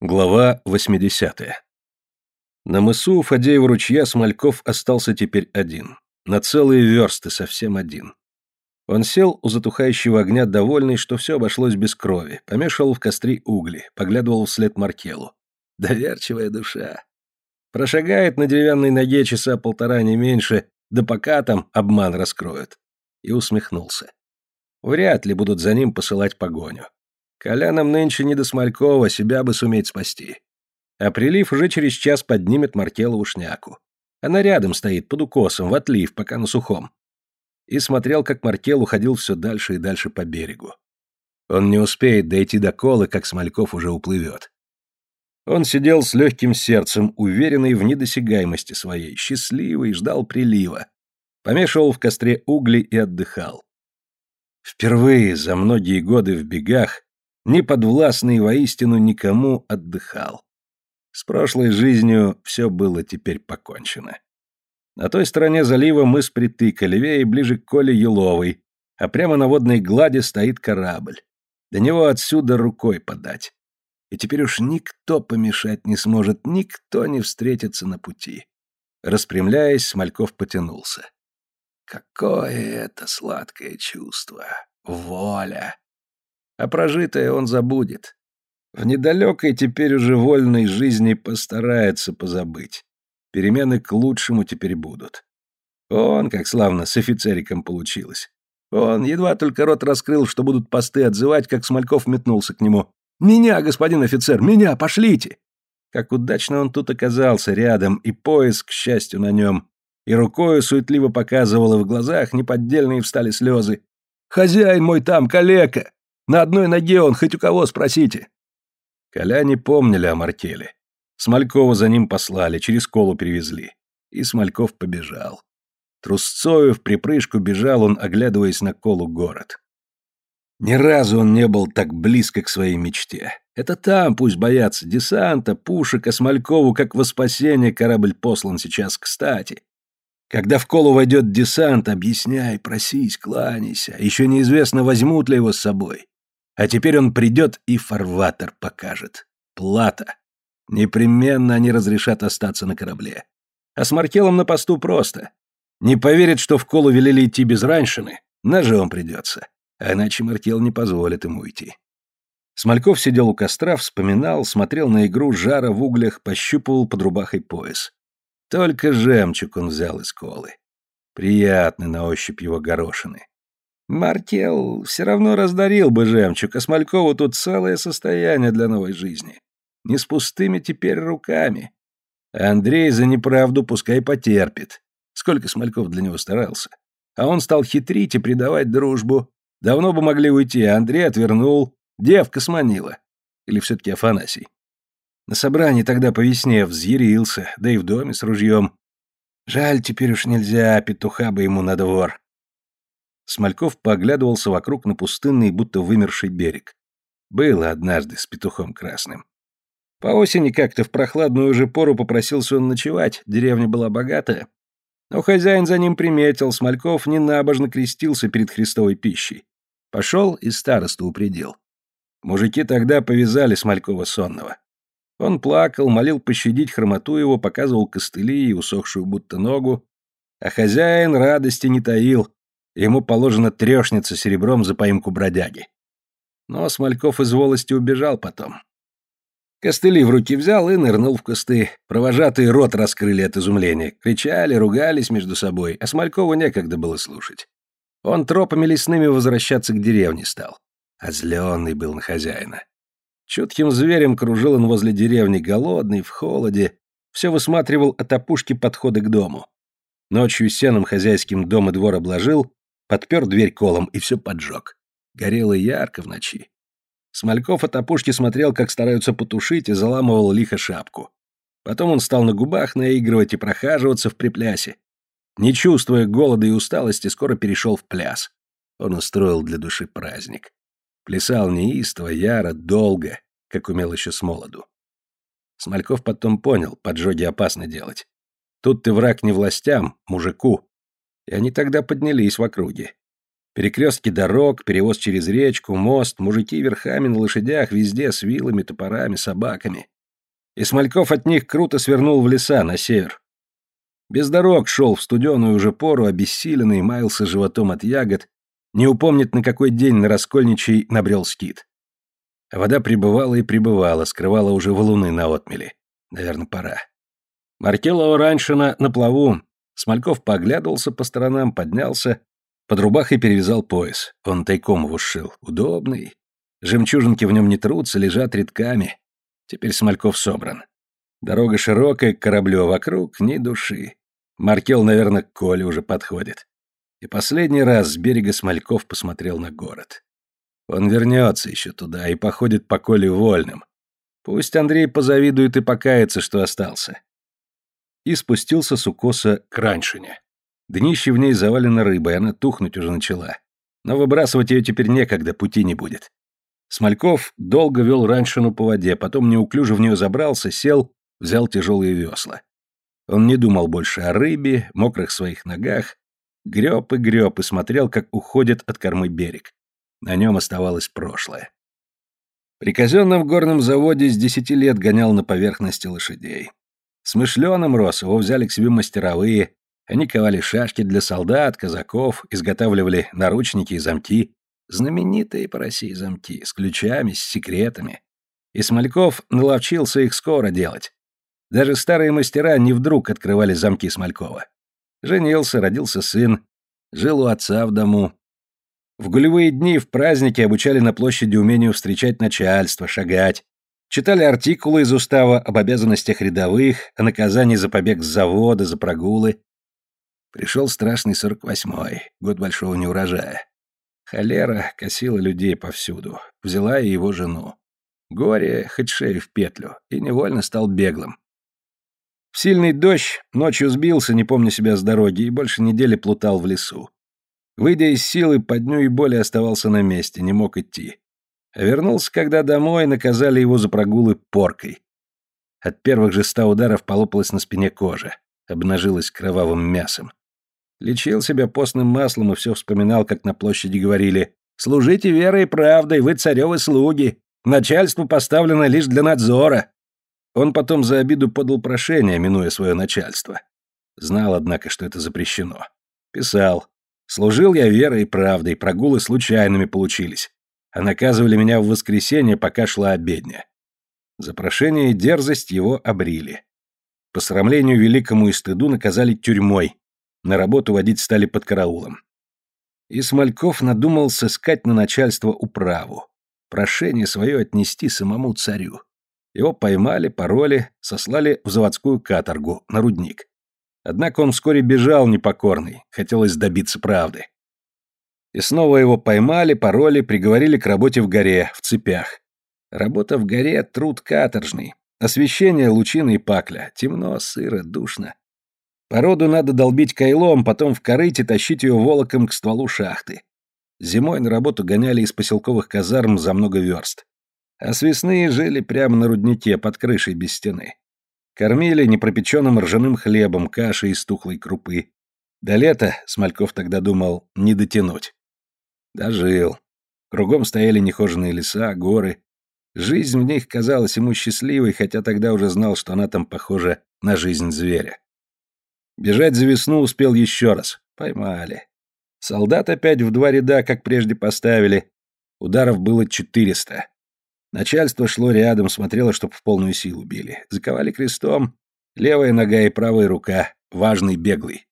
Глава 80. На мысу у Фадеева ручья Смольков остался теперь один. На целые версты совсем один. Он сел у затухающего огня, довольный, что все обошлось без крови, помешивал в костре угли, поглядывал вслед Маркелу. Доверчивая душа. Прошагает на деревянной ноге часа полтора не меньше, да пока там обман раскроют. И усмехнулся. Вряд ли будут за ним посылать погоню. Колянам нынче не до Смолькова, себя бы суметь спасти. А прилив уже через час поднимет Маркелову шняку. Она рядом стоит, под укосом, в отлив, пока на сухом. И смотрел, как Маркел уходил все дальше и дальше по берегу. Он не успеет дойти до колы, как Смольков уже уплывет. Он сидел с легким сердцем, уверенный в недосягаемости своей, счастливый, ждал прилива. Помешивал в костре угли и отдыхал. Впервые за многие годы в бегах неподвластный воистину никому отдыхал. С прошлой жизнью все было теперь покончено. На той стороне залива мыс притыка, левее ближе к Коле Еловой, а прямо на водной глади стоит корабль. До него отсюда рукой подать. И теперь уж никто помешать не сможет, никто не встретится на пути. Распрямляясь, Смольков потянулся. Какое это сладкое чувство! Воля! А прожитое он забудет. В недалекой теперь уже вольной жизни постарается позабыть. Перемены к лучшему теперь будут. Он, как славно, с офицериком получилось. Он едва только рот раскрыл, что будут посты отзывать, как Смольков метнулся к нему. «Меня, господин офицер, меня, пошлите!» Как удачно он тут оказался рядом, и пояс, к счастью, на нем. И рукою суетливо показывал, в глазах неподдельные встали слезы. «Хозяин мой там, калека! На одной ноге он, хоть у кого спросите. Коляне помнили о Маркеле. Смолькова за ним послали, через колу перевезли. И Смольков побежал. Трусцою в припрыжку бежал он, оглядываясь на колу город. Ни разу он не был так близко к своей мечте. Это там пусть боятся десанта, пушек, а Смолькову, как во спасение, корабль послан сейчас кстати. Когда в колу войдет десант, объясняй, просись, кланяйся. Еще неизвестно, возьмут ли его с собой. А теперь он придет и фарватер покажет. Плата. Непременно они разрешат остаться на корабле. А с Маркелом на посту просто. Не поверит, что в колу велели идти без раньшины. Ножом придется. А иначе Маркел не позволит ему уйти. Смольков сидел у костра, вспоминал, смотрел на игру жара в углях, пощупывал под рубахой пояс. Только жемчуг он взял из колы. Приятны на ощупь его горошины. Маркел все равно раздарил бы жемчуг, а Смолькову тут целое состояние для новой жизни. Не с пустыми теперь руками. Андрей за неправду пускай потерпит. Сколько Смольков для него старался. А он стал хитрить и предавать дружбу. Давно бы могли уйти, а Андрей отвернул. Девка сманила. Или все-таки Афанасий. На собрании тогда по весне взъярился, да и в доме с ружьем. Жаль, теперь уж нельзя, петуха бы ему на двор. Смольков поглядывался вокруг на пустынный, будто вымерший берег. Было однажды с петухом красным. По осени как-то в прохладную уже пору попросился он ночевать, деревня была богатая. Но хозяин за ним приметил, Смольков ненабожно крестился перед христовой пищей. Пошел и старосту упредил. Мужики тогда повязали Смолькова сонного. Он плакал, молил пощадить хромоту его, показывал костыли и усохшую будто ногу. А хозяин радости не таил, Ему положено трешница серебром за поимку бродяги. Но Смольков из волости убежал потом. Костыли в руки взял и нырнул в кусты. Провожатые рот раскрыли от изумления. Кричали, ругались между собой, а Смолькову некогда было слушать. Он тропами лесными возвращаться к деревне стал. Озленный был на хозяина. Чутким зверем кружил он возле деревни, голодный, в холоде. Все высматривал от опушки подхода к дому. Ночью сеном хозяйским дом и двор обложил, подпер дверь колом и все поджег. Горело ярко в ночи. Смольков от опушки смотрел, как стараются потушить, и заламывал лихо шапку. Потом он стал на губах наигрывать и прохаживаться в приплясе. Не чувствуя голода и усталости, скоро перешел в пляс. Он устроил для души праздник. Плясал неистово, яро, долго, как умел еще с молоду. Смольков потом понял, поджоги опасно делать. Тут ты враг не властям, мужику, и они тогда поднялись в округе. Перекрестки дорог, перевоз через речку, мост, мужики верхами на лошадях, везде с вилами, топорами, собаками. И Смольков от них круто свернул в леса, на север. Без дорог шел в студеную уже пору, обессиленный, маялся животом от ягод, не упомнит, на какой день на Раскольничий набрел скит. А вода прибывала и прибывала, скрывала уже валуны на отмели. Наверное, пора. Маркелова раньше на плаву. Смольков поглядывался по сторонам, поднялся, под рубахой перевязал пояс. Он тайком его сшил. Удобный. Жемчужинки в нем не трутся, лежат редками. Теперь Смольков собран. Дорога широкая, кораблю, а вокруг ни души. Маркел, наверное, к Коле уже подходит. И последний раз с берега Смольков посмотрел на город. Он вернется еще туда и походит по Коле вольным. Пусть Андрей позавидует и покается, что остался. И спустился с укоса к раньшине. Днище в ней завалено рыбой, она тухнуть уже начала. Но выбрасывать ее теперь некогда, пути не будет. Смольков долго вел раньшину по воде, потом неуклюже в нее забрался, сел, взял тяжелые весла. Он не думал больше о рыбе, мокрых своих ногах, греб и греб и смотрел, как уходит от кормы берег. На нем оставалось прошлое. При казенном горном заводе с десяти лет гонял на поверхности лошадей. Смышленым рос, его взяли к себе мастеровые, они ковали шашки для солдат, казаков, изготавливали наручники и замки, знаменитые по России замки, с ключами, с секретами. И Смольков наловчился их скоро делать. Даже старые мастера не вдруг открывали замки Смолькова. Женился, родился сын, жил у отца в дому. В гулевые дни, в праздники обучали на площади умению встречать начальство, шагать. Читали артикулы из устава об обязанностях рядовых, о наказании за побег с завода, за прогулы. Пришел страшный сорок восьмой, год большого неурожая. Холера косила людей повсюду, взяла и его жену. Горе хоть шею в петлю, и невольно стал беглым. В сильный дождь ночью сбился, не помня себя с дороги, и больше недели плутал в лесу. Выйдя из силы, по дню и боли оставался на месте, не мог идти. Вернулся, когда домой наказали его за прогулы поркой. От первых же ста ударов полопалась на спине кожа, обнажилась кровавым мясом. Лечил себя постным маслом и все вспоминал, как на площади говорили «Служите верой и правдой, вы царевы слуги, начальство поставлено лишь для надзора». Он потом за обиду подал прошение, минуя свое начальство. Знал, однако, что это запрещено. Писал «Служил я верой и правдой, прогулы случайными получились, а наказывали меня в воскресенье, пока шла обедня». За прошение и дерзость его обрили. По срамлению великому и стыду наказали тюрьмой, на работу водить стали под караулом. И Смольков надумал сыскать на начальство управу, прошение свое отнести самому царю. Его поймали, пароли, сослали в заводскую каторгу, на рудник. Однако он вскоре бежал непокорный, хотелось добиться правды. И снова его поймали, пароли, приговорили к работе в горе, в цепях. Работа в горе — труд каторжный. Освещение лучины и пакля. Темно, сыро, душно. Породу надо долбить кайлом, потом в корыте тащить ее волоком к стволу шахты. Зимой на работу гоняли из поселковых казарм за много верст. А с весны жили прямо на руднике, под крышей без стены. Кормили непропеченным ржаным хлебом, кашей из тухлой крупы. До лета, Смольков тогда думал, не дотянуть. Дожил. Кругом стояли нехоженные леса, горы. Жизнь в них казалась ему счастливой, хотя тогда уже знал, что она там похожа на жизнь зверя. Бежать за весну успел еще раз. Поймали. Солдат опять в два ряда, как прежде поставили. Ударов было четыреста. Начальство шло рядом, смотрело, чтоб в полную силу били. Заковали крестом. Левая нога и правая рука. Важный беглый.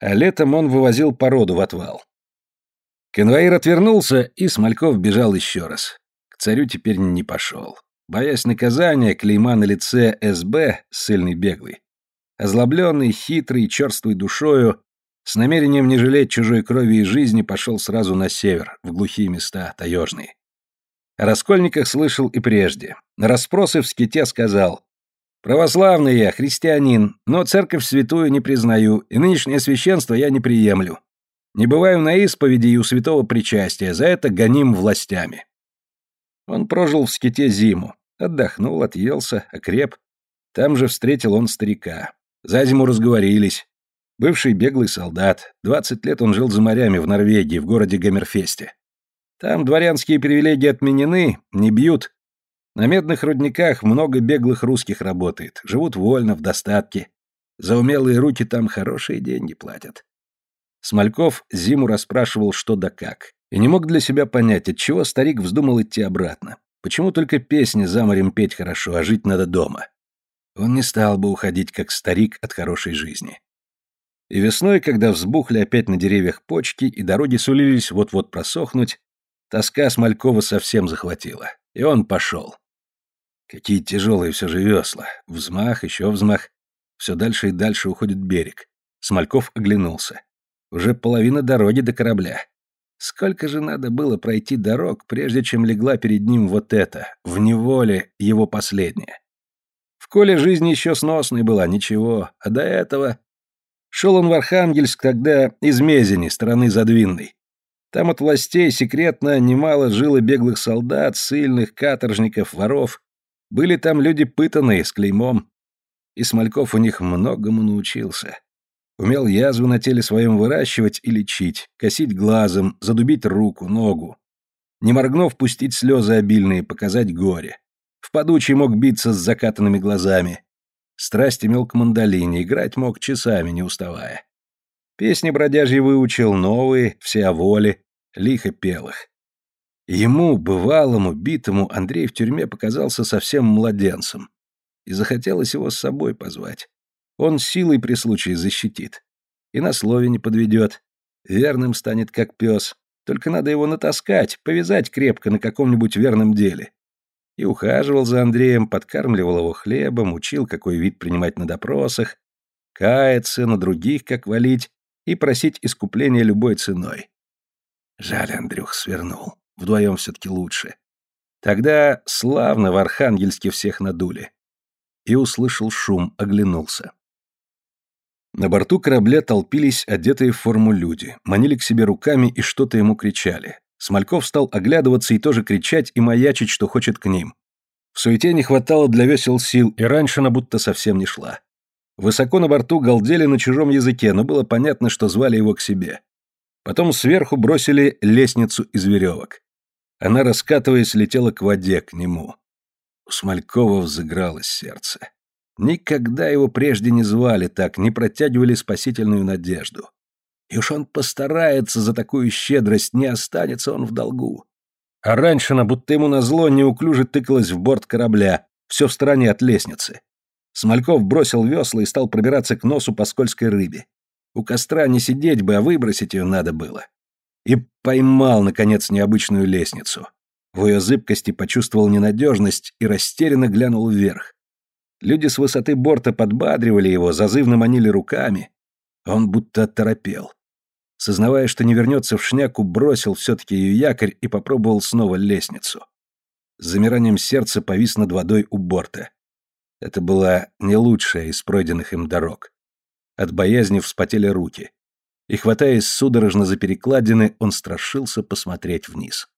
А летом он вывозил породу в отвал. Конвоир отвернулся, и Смольков бежал еще раз. К царю теперь не пошел. Боясь наказания, клейма на лице СБ, ссыльный беглый, Озлобленный, хитрый, черствой душою, с намерением не жалеть чужой крови и жизни пошел сразу на север, в глухие места, таежные. О раскольниках слышал и прежде. На расспросы в ските сказал, «Православный я, христианин, но церковь святую не признаю, и нынешнее священство я не приемлю. Не бываю на исповеди и у святого причастия, за это гоним властями». Он прожил в ските зиму, отдохнул, отъелся, окреп. Там же встретил он старика. За зиму разговорились. Бывший беглый солдат. Двадцать лет он жил за морями в Норвегии, в городе Гаммерфесте. Там дворянские привилегии отменены, не бьют. На медных рудниках много беглых русских работает. Живут вольно, в достатке. За умелые руки там хорошие деньги платят. Смольков Зиму расспрашивал что да как. И не мог для себя понять, отчего старик вздумал идти обратно. Почему только песни за морем петь хорошо, а жить надо дома? Он не стал бы уходить как старик от хорошей жизни. И весной, когда взбухли опять на деревьях почки и дороги сулились вот-вот просохнуть, тоска Смолькова совсем захватила. И он пошел. Какие тяжелые все же весла. Взмах, еще взмах. Все дальше и дальше уходит берег. Смольков оглянулся. Уже половина дороги до корабля. Сколько же надо было пройти дорог, прежде чем легла перед ним вот эта, в неволе, его последняя. В коле жизнь еще сносной была, ничего, а до этого... Шел он в Архангельск тогда из Мезени, стороны Задвинной. Там от властей секретно немало жило беглых солдат, сильных, каторжников, воров. Были там люди пытанные, с клеймом. И Смольков у них многому научился. Умел язву на теле своем выращивать и лечить, косить глазом, задубить руку, ногу. Не моргнув, пустить слезы обильные, показать горе. В подучий мог биться с закатанными глазами. Страсть имел к мандолине, играть мог часами, не уставая. Песни бродяжьи выучил, новые, все о воле, лихо пел их. Ему, бывалому, битому, Андрей в тюрьме показался совсем младенцем. И захотелось его с собой позвать. Он силой при случае защитит. И на слове не подведет. Верным станет, как пес. Только надо его натаскать, повязать крепко на каком-нибудь верном деле. И ухаживал за Андреем, подкармливал его хлебом, учил, какой вид принимать на допросах, каяться, на других как валить и просить искупления любой ценой. Жаль, Андрюх свернул. Вдвоем все-таки лучше. Тогда славно в Архангельске всех надули. И услышал шум, оглянулся. На борту корабля толпились одетые в форму люди, манили к себе руками и что-то ему кричали. Смольков стал оглядываться и тоже кричать и маячить, что хочет к ним. В суете не хватало для весел сил, и раньше она будто совсем не шла. Высоко на борту галдели на чужом языке, но было понятно, что звали его к себе. Потом сверху бросили лестницу из веревок. Она, раскатываясь, летела к воде, к нему. У Смолькова взыгралось сердце. Никогда его прежде не звали так, не протягивали спасительную надежду. И уж он постарается за такую щедрость, не останется он в долгу. А раньше она, будто ему назло, неуклюже тыкалась в борт корабля, все в стороне от лестницы. Смольков бросил весла и стал пробираться к носу по скользкой рыбе. У костра не сидеть бы, а выбросить ее надо было. И поймал, наконец, необычную лестницу. В ее зыбкости почувствовал ненадежность и растерянно глянул вверх. Люди с высоты борта подбадривали его, зазывно манили руками. Он будто оторопел. Сознавая, что не вернется в шняку, бросил все-таки ее якорь и попробовал снова лестницу. С замиранием сердца повис над водой у борта. Это была не лучшая из пройденных им дорог. От боязни вспотели руки. И, хватаясь судорожно за перекладины, он страшился посмотреть вниз.